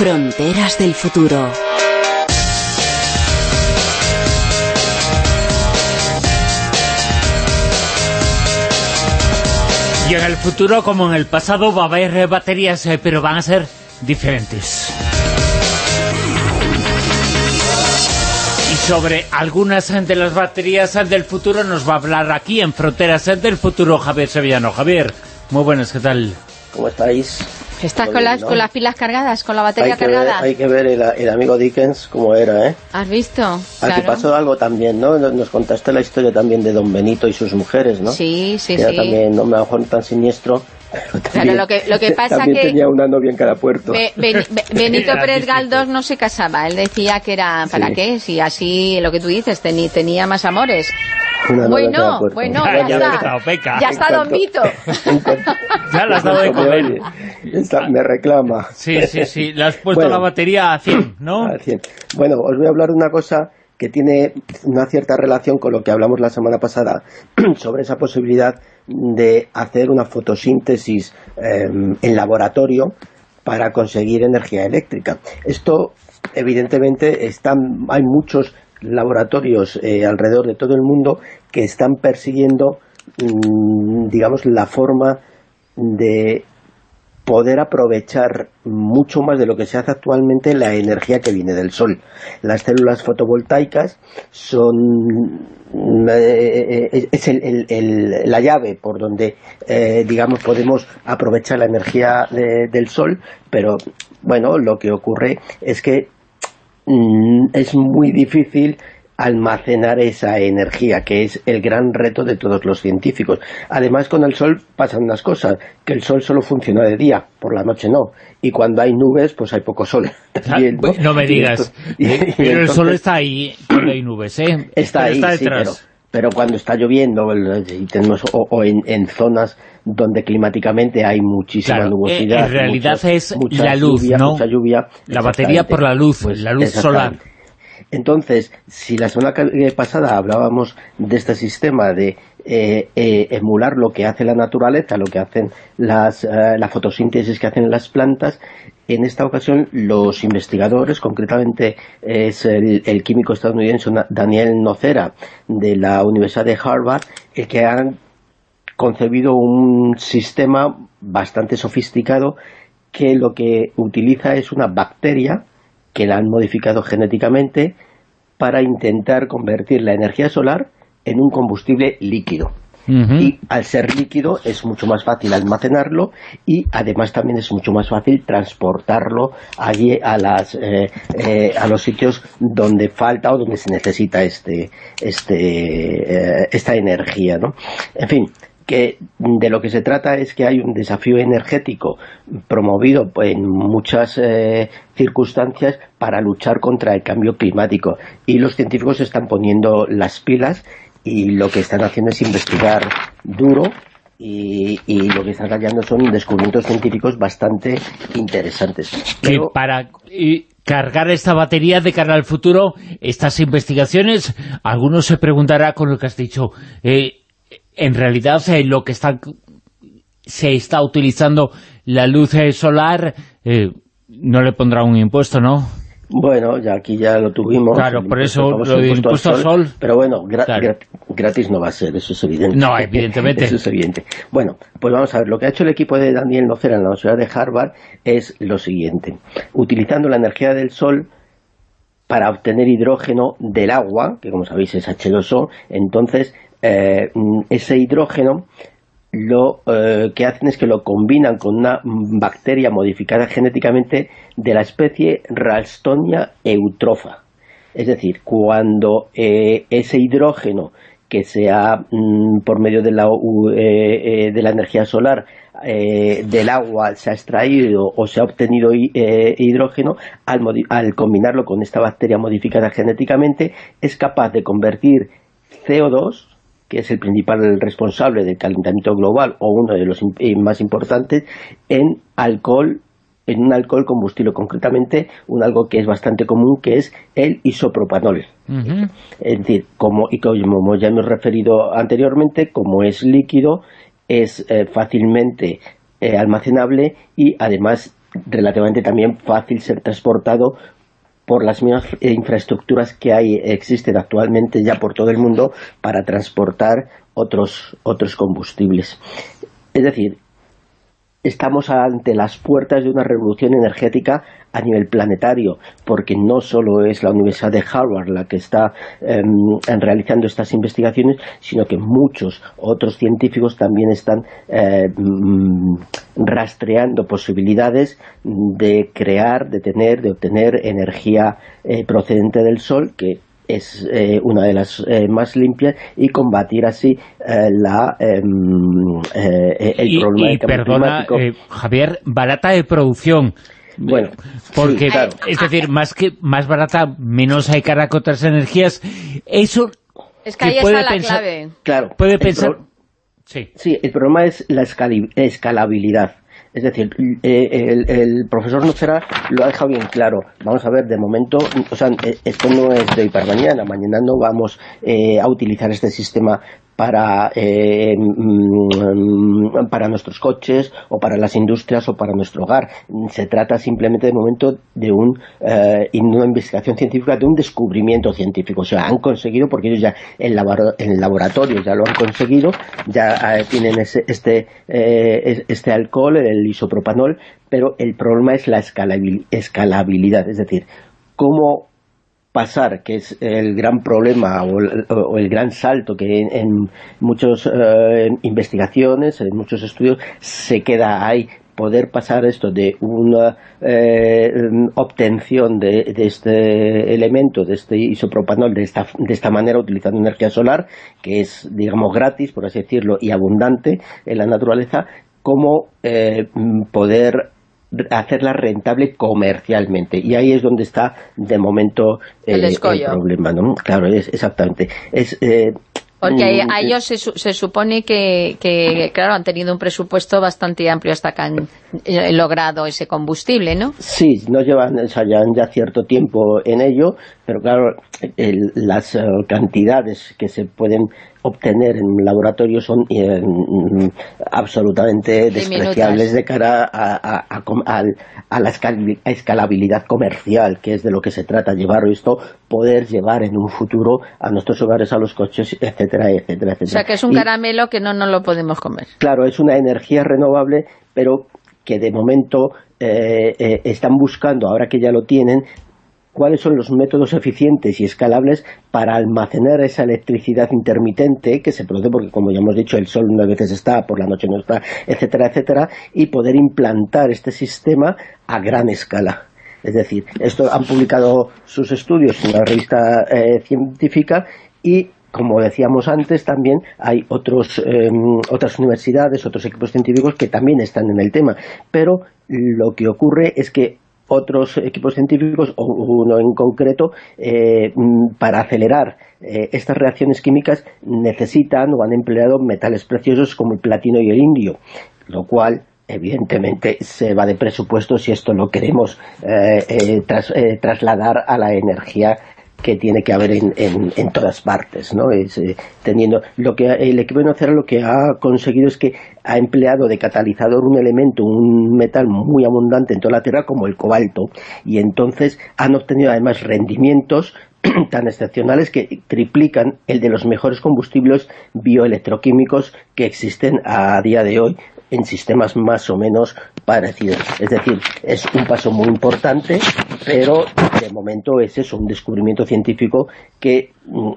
Fronteras del futuro. Y en el futuro, como en el pasado, va a haber baterías, eh, pero van a ser diferentes. Y sobre algunas de las baterías del futuro nos va a hablar aquí en Fronteras del Futuro Javier Sevillano. Javier, muy buenas, ¿qué tal? ¿Cómo estáis? Estás con, las, con las pilas cargadas, con la batería hay cargada. Ver, hay que ver el, amigo Dickens cómo era, ¿eh? ¿Has visto? Aquí pasó algo también, ¿no? Nos contaste la historia también de Don Benito y sus mujeres, ¿no? Sí, sí, que sí. Era también, no me mejor tan siniestro. Pero claro, lo que, lo que pasa también que... tenía una novia en cada puerto. Be, ben, be, Benito Pérez Galdós no se casaba. Él decía que era... ¿Para Sí. qué? Si así, lo que tú dices, teni- tenía más amores. Una Bueno, bueno, Ya, ya, está. está, Peca. Ya está Don Vito. Ya le has dado de Me comer. está- me reclama. Sí, sí, sí. Le has puesto Bueno. la batería a 100, ¿no? Al 100. Bueno, os voy a hablar de una cosa que tiene una cierta relación con lo que hablamos la semana pasada sobre esa posibilidad de hacer una fotosíntesis eh, en laboratorio para conseguir energía eléctrica. Esto, evidentemente, están, hay muchos laboratorios eh, alrededor de todo el mundo que están persiguiendo, mm, digamos, la forma de poder aprovechar mucho más de lo que se hace actualmente la energía que viene del sol. Las células fotovoltaicas son eh, eh, es el- el- el- la llave por donde eh, digamos podemos aprovechar la energía de- del sol, pero bueno, lo que ocurre es que mm, es muy difícil almacenar esa energía, que es el gran reto de todos los científicos. Además, con el sol pasan unas cosas, que el sol solo funciona de día, por la noche no, y cuando hay nubes, pues hay poco sol. también, Ah, no me Y digas. esto- y- y pero el sol está ahí cuando hay nubes, ¿eh? Está Pero ahí, está sí, detrás. pero, pero cuando está lloviendo y tenemos, o, o en, en zonas donde climáticamente hay muchísima Claro, nubosidad. eh, en realidad mucha- es mucha la luz, lluvia, ¿no? Mucha lluvia. La batería por la luz, Pues, la luz solar. exactamente. Entonces, si la semana pasada hablábamos de este sistema de eh, eh, emular lo que hace la naturaleza, lo que hacen las, eh, la fotosíntesis que hacen las plantas, en esta ocasión los investigadores, concretamente es el, el químico estadounidense Daniel Nocera de la Universidad de Harvard, el que han concebido un sistema bastante sofisticado que lo que utiliza es una bacteria que la han modificado genéticamente para intentar convertir la energía solar en un combustible líquido. Y al ser líquido es mucho más fácil almacenarlo y además también es mucho más fácil transportarlo allí a, las, eh, eh, a los sitios donde falta o donde se necesita este, este, eh, esta energía. ¿no? En fin, que de lo que se trata es que hay un desafío energético promovido en muchas eh, circunstancias para luchar contra el cambio climático y los científicos se están poniendo las pilas y lo que están haciendo es investigar duro y, y lo que están hallando son descubrimientos científicos bastante interesantes. que para eh, cargar esta batería de cara al futuro, estas investigaciones, algunos se preguntará con lo que has dicho, eh, en realidad eh, lo que está se está utilizando la luz eh, solar, eh, no le pondrá un impuesto, ¿no? Bueno, ya aquí ya lo tuvimos. Claro, por eso lo de impuesto impuesto al sol. Pero bueno, gra- Claro. grat- gratis no va a ser, eso es evidente. No, evidentemente. eso es evidente. Bueno, pues vamos a ver, lo que ha hecho el equipo de Daniel Nocera en la Universidad de Harvard es lo siguiente. Utilizando la energía del sol para obtener hidrógeno del agua, que como sabéis es H2O, entonces eh, ese hidrógeno lo eh, que hacen es que lo combinan con una bacteria modificada genéticamente de la especie Ralstonia eutrofa. Es decir, cuando eh, ese hidrógeno que sea mm, por medio de la, de la energía solar eh, del agua se ha extraído o se ha obtenido hi- eh, hidrógeno, al, al combinarlo con esta bacteria modificada genéticamente, es capaz de convertir CO2 que es el principal responsable del calentamiento global o uno de los eh, más importantes, en alcohol, en un alcohol combustible, concretamente un algo que es bastante común, que es el isopropanol. Es decir, como, y como ya hemos referido anteriormente, como es líquido, es eh, fácilmente eh, almacenable y además relativamente también fácil ser transportado por las mismas infraestructuras que hay existen actualmente ya por todo el mundo para transportar otros, otros combustibles. Es decir, estamos ante las puertas de una revolución energética a nivel planetario, porque no solo es la Universidad de Harvard la que está em, realizando estas investigaciones, sino que muchos otros científicos también están em, rastreando posibilidades de crear, de tener, de obtener energía eh, procedente del Sol, que es eh, una de las eh, más limpias y combatir así eh, la em, el problema y, perdona, Javier, barata de producción. Bueno, porque es decir, más que más barata, menos hay cara que otras energías. Eso es que ahí está la clave. Claro. Puede pensar. Sí. sí, el problema es la escalabilidad. Es decir, eh, el, profesor Nocera lo ha dejado bien claro. Vamos a ver, de momento, o sea, eh, esto no es de hoy para mañana. Mañana no vamos eh, a utilizar este sistema para, eh, mm, para nuestros coches o para las industrias o para nuestro hogar. Se trata simplemente de momento de un, eh, una investigación científica, de un descubrimiento científico. O sea, han conseguido, porque ellos ya en, el laboratorio ya lo han conseguido, ya eh, tienen ese, este, este alcohol, el isopropanol, pero el problema es la escalabilidad, es decir, cómo pasar, que es el gran problema o el, gran salto que en, muchas eh, investigaciones, en muchos estudios, se queda ahí. Poder pasar esto de una eh, obtención de, este elemento, de este isopropanol, de esta, de esta manera, utilizando energía solar, que es, digamos, gratis, por así decirlo, y abundante en la naturaleza, como eh, poder hacerla rentable comercialmente y ahí es donde está de momento el, eh, problema ¿no? claro es exactamente es eh, porque mm, a, ellos se, se supone que, que, claro, han tenido un presupuesto bastante amplio hasta que han eh, logrado ese combustible, ¿no? Sí, no llevan, o sea, llevan ya cierto tiempo en ello, pero claro, las las que se pueden obtener en un laboratorio son eh, absolutamente despreciables de cara a, a, la escalabilidad comercial, que es de lo que se trata, llevar esto, poder llevar en un futuro a nuestros hogares, a los coches, etcétera, etcétera, etcétera. O sea, que es un caramelo que no, no lo podemos comer. Claro, es una energía renovable, pero que de momento eh, eh, están buscando, ahora que ya lo tienen, cuáles son los métodos eficientes y escalables para almacenar esa electricidad intermitente que se produce porque, como ya hemos dicho, el sol una veces está, por la noche no está, etcétera, etcétera, y poder implantar este sistema a gran escala. Es decir, esto han publicado sus estudios en una revista eh, científica y como decíamos antes, también hay otros, em, otras universidades, otros equipos científicos que también están en el tema. Pero lo que ocurre es que otros equipos científicos, o uno en concreto, eh, mm, para acelerar eh, estas reacciones químicas necesitan o han empleado metales preciosos como el platino y el indio, lo cual evidentemente se va de presupuesto si esto lo queremos eh, trasladar a la energía que tiene que haber en, en, todas partes, ¿no? Es, eh, teniendo lo que el equipo de Nocera lo que ha conseguido es que ha empleado de catalizador un elemento, un metal muy abundante en toda la Tierra como el cobalto y entonces han obtenido además rendimientos tan excepcionales que triplican el de los mejores combustibles bioelectroquímicos que existen a día de hoy en sistemas más o menos parecidos. Es decir, es un paso muy importante, pero de momento es eso, un descubrimiento científico que mm,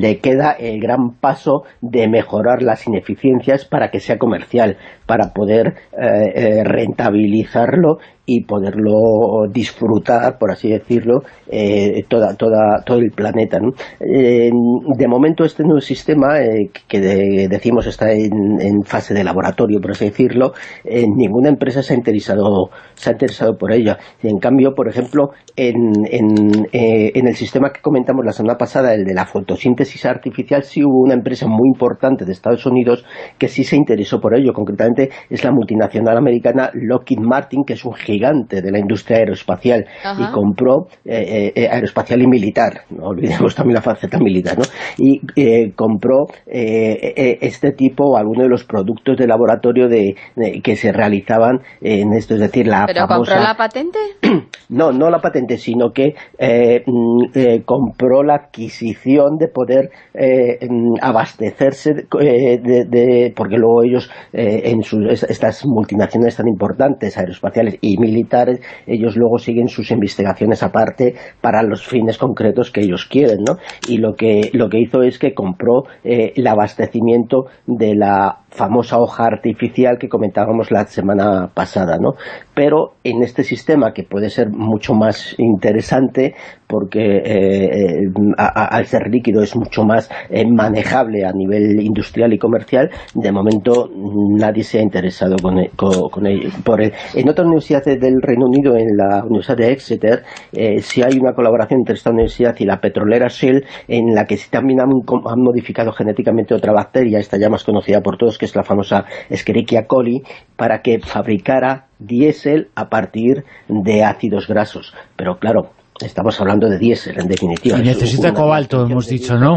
le queda el gran paso de mejorar las ineficiencias para que sea comercial, para poder eh, eh, rentabilizarlo y poderlo disfrutar, por así decirlo, eh, toda, toda, todo el planeta. de momento este nuevo sistema, eh, que decimos está en, fase de laboratorio, por así decirlo, ninguna empresa se ha interesado, se ha interesado por ella. En cambio, por ejemplo, en, en, eh, en el sistema que comentamos la semana pasada, el de la fotosíntesis artificial, sí hubo una empresa muy importante de Estados Unidos que sí se interesó por ello. Concretamente es la multinacional americana Lockheed Martin, que es un gigante de la industria aeroespacial y compró aeroespacial y militar, no olvidemos también la faceta militar, ¿no? Y compró este tipo, algunos de los productos de laboratorio de, que se realizaban en esto, es decir, la ¿Pero compró la patente? no, no la patente, sino que mm, compró la adquisición de poder mm, abastecerse de, porque luego ellos en sus, estas multinacionales tan importantes, aeroespaciales y militares, ellos luego siguen sus investigaciones aparte para los fines concretos que ellos quieren, ¿no? Y lo que, lo que hizo es que compró eh, el abastecimiento de la famosa hoja artificial que comentábamos la semana pasada, ¿no? Pero en este sistema que puede ser mucho más interesante porque eh, eh, al ser líquido es mucho más manejable a nivel industrial y comercial, de momento nadie se ha interesado con, ello. Por en otra universidad del Reino Unido, en la Universidad de Exeter, si hay una colaboración entre esta universidad y la petrolera Shell, en la que también han, han modificado genéticamente otra bacteria, esta ya más conocida por todos, que es la famosa Escherichia coli, para que fabricara diésel a partir de ácidos grasos. Pero claro, estamos hablando de diésel, en definitiva. Y necesita cobalto, hemos dicho, ¿no?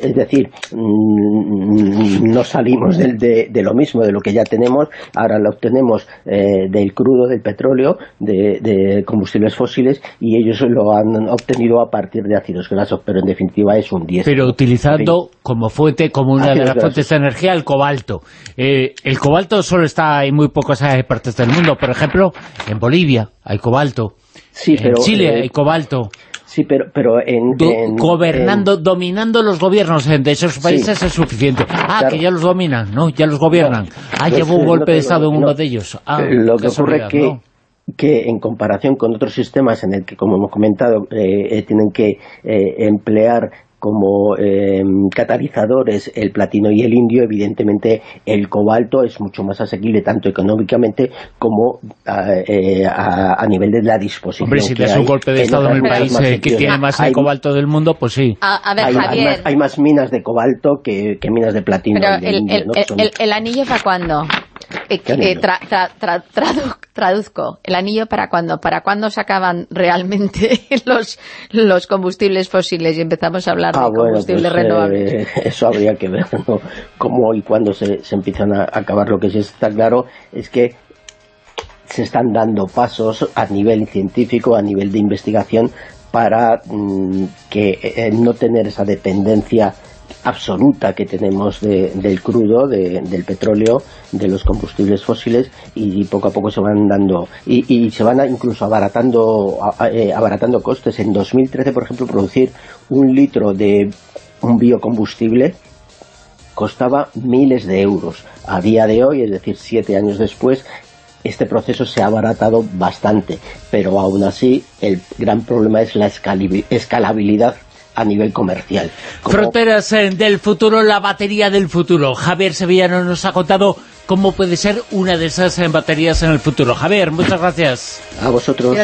Es decir, mm, no salimos de, lo mismo, de lo que ya tenemos, ahora lo obtenemos eh, del crudo, del petróleo, de, combustibles fósiles, y ellos lo han obtenido a partir de ácidos grasos, pero en definitiva es un diésel. Pero utilizando como fuente, como una de las fuentes de energía, el cobalto. Eh, el cobalto solo está en muy pocas partes del mundo, por ejemplo, en Bolivia hay cobalto. Sí, en Chile eh, cobalto. Sí, pero, pero en, Gobernando, dominando los gobiernos de esos países es suficiente. Ah, que ya los dominan, ¿no? Ya los gobiernan. ah, pues llevó un golpe de Estado en uno de ellos. Ah, lo que ocurre que, que en comparación con otros sistemas en el que, como hemos comentado, eh, eh, tienen que emplear como eh, catalizadores el platino y el indio, evidentemente el cobalto es mucho más asequible tanto económicamente como eh, a, nivel de la disposición. Hombre, si das un golpe de Estado en el país eh, que tiene más el cobalto del mundo, pues sí. A, ver, hay, Javier. Hay más, minas de cobalto que, minas de platino. Pero el, el, anillo para cuándo? Eh, eh, traduzco, ¿el anillo para cuándo? ¿Para cuándo se acaban realmente los, los combustibles fósiles y empezamos a hablar ah, de combustibles pues, renovables? Eh, eso habría que ver, Cómo y cuándo se, se empiezan a acabar. Lo que sí está claro es que se están dando pasos a nivel científico, a nivel de investigación, para mm, que no tener esa dependencia absoluta que tenemos del crudo, del petróleo, de los combustibles fósiles y poco a poco se van dando y, se van incluso abaratando, eh, abaratando costes. En 2013, por ejemplo, producir un litro de un biocombustible costaba miles de euros. A día de hoy, es decir, siete años después, este proceso se ha abaratado bastante, pero aún así el gran problema es la escalabilidad a nivel comercial. Fronteras eh, del futuro, la batería del futuro. Javier Sevillano nos ha contado cómo puede ser una de esas eh, baterías en el futuro. Javier, muchas gracias. A vosotros.